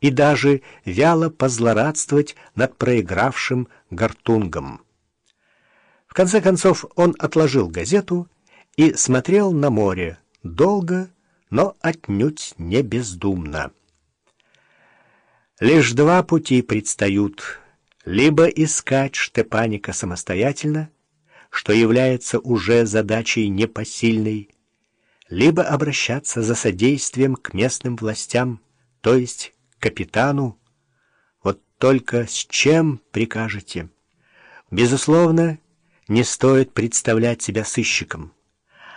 и даже вяло позлорадствовать над проигравшим Гартунгом. В конце концов он отложил газету и смотрел на море долго, но отнюдь не бездумно. Лишь два пути предстают. Либо искать Штепаника самостоятельно, что является уже задачей непосильной, либо обращаться за содействием к местным властям, то есть капитану. Вот только с чем прикажете? Безусловно, не стоит представлять себя сыщиком,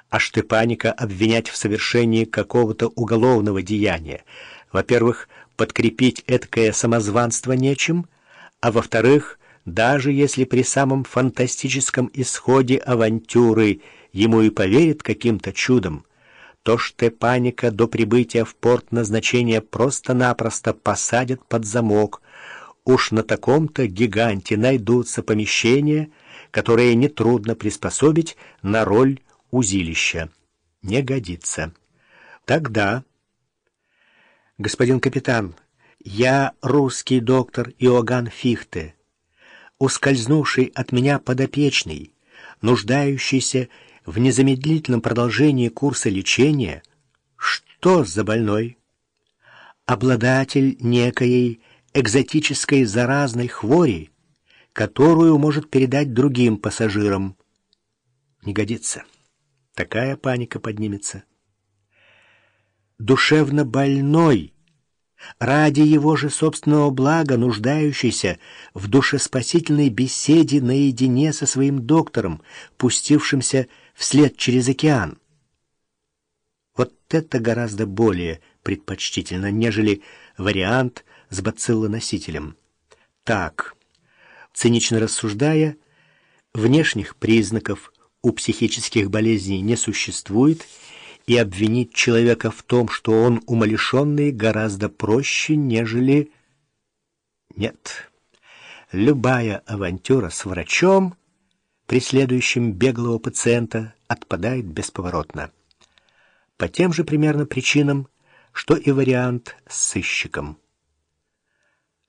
а Штепаника обвинять в совершении какого-то уголовного деяния. Во-первых, подкрепить эткое самозванство нечем, а во-вторых, даже если при самом фантастическом исходе авантюры ему и поверит каким-то чудом, то Штепаника до прибытия в порт назначения просто-напросто посадят под замок. Уж на таком-то гиганте найдутся помещения, которые нетрудно приспособить на роль узилища. Не годится. Тогда... Господин капитан, я русский доктор Иоганн Фихте, ускользнувший от меня подопечный, нуждающийся в незамедлительном продолжении курса лечения, что за больной? Обладатель некоей экзотической заразной хвори, которую может передать другим пассажирам. Не годится. Такая паника поднимется. Душевно больной, ради его же собственного блага, нуждающийся в душеспасительной беседе наедине со своим доктором, пустившимся вслед через океан. Вот это гораздо более предпочтительно, нежели вариант с бациллоносителем. Так, цинично рассуждая, внешних признаков у психических болезней не существует, и обвинить человека в том, что он умалишенный, гораздо проще, нежели... Нет, любая авантюра с врачом преследующим беглого пациента, отпадает бесповоротно. По тем же примерно причинам, что и вариант с сыщиком.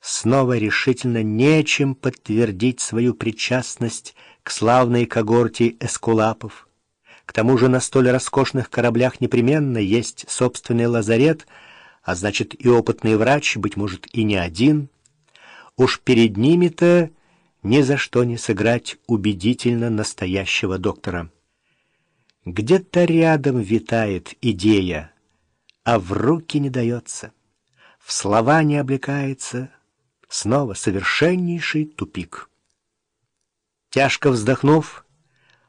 Снова решительно нечем подтвердить свою причастность к славной когорте эскулапов. К тому же на столь роскошных кораблях непременно есть собственный лазарет, а значит и опытный врач, быть может, и не один. Уж перед ними-то ни за что не сыграть убедительно настоящего доктора. Где-то рядом витает идея, а в руки не дается, в слова не облекается, снова совершеннейший тупик. Тяжко вздохнув,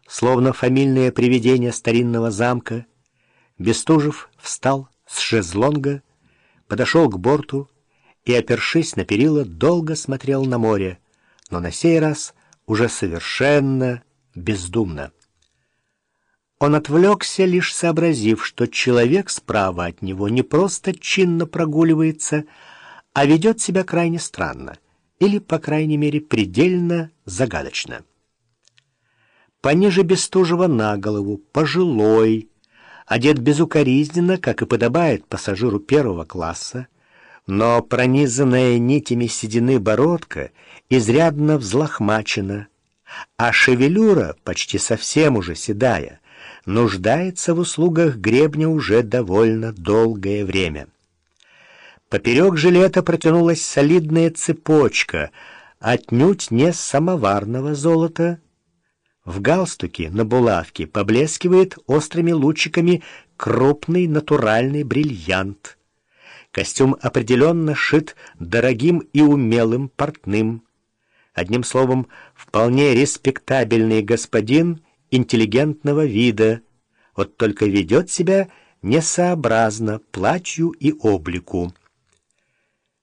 словно фамильное привидение старинного замка, Бестужев встал с шезлонга, подошел к борту и, опершись на перила, долго смотрел на море, но на сей раз уже совершенно бездумно. Он отвлекся, лишь сообразив, что человек справа от него не просто чинно прогуливается, а ведет себя крайне странно или, по крайней мере, предельно загадочно. Пониже Бестужева на голову, пожилой, одет безукоризненно, как и подобает пассажиру первого класса, но пронизанная нитями седины бородка изрядно взлохмачена, а шевелюра, почти совсем уже седая, нуждается в услугах гребня уже довольно долгое время. Поперек жилета протянулась солидная цепочка, отнюдь не самоварного золота. В галстуке на булавке поблескивает острыми лучиками крупный натуральный бриллиант — Костюм определенно шит дорогим и умелым портным. Одним словом, вполне респектабельный господин интеллигентного вида, вот только ведет себя несообразно платью и облику.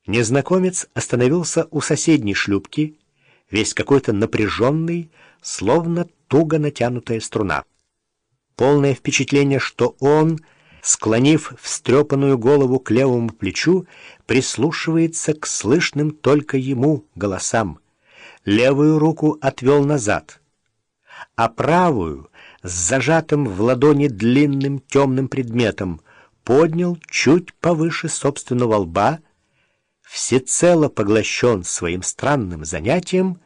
Незнакомец остановился у соседней шлюпки, весь какой-то напряженный, словно туго натянутая струна. Полное впечатление, что он — склонив встрепанную голову к левому плечу, прислушивается к слышным только ему голосам. Левую руку отвел назад, а правую, с зажатым в ладони длинным темным предметом, поднял чуть повыше собственного лба, всецело поглощен своим странным занятием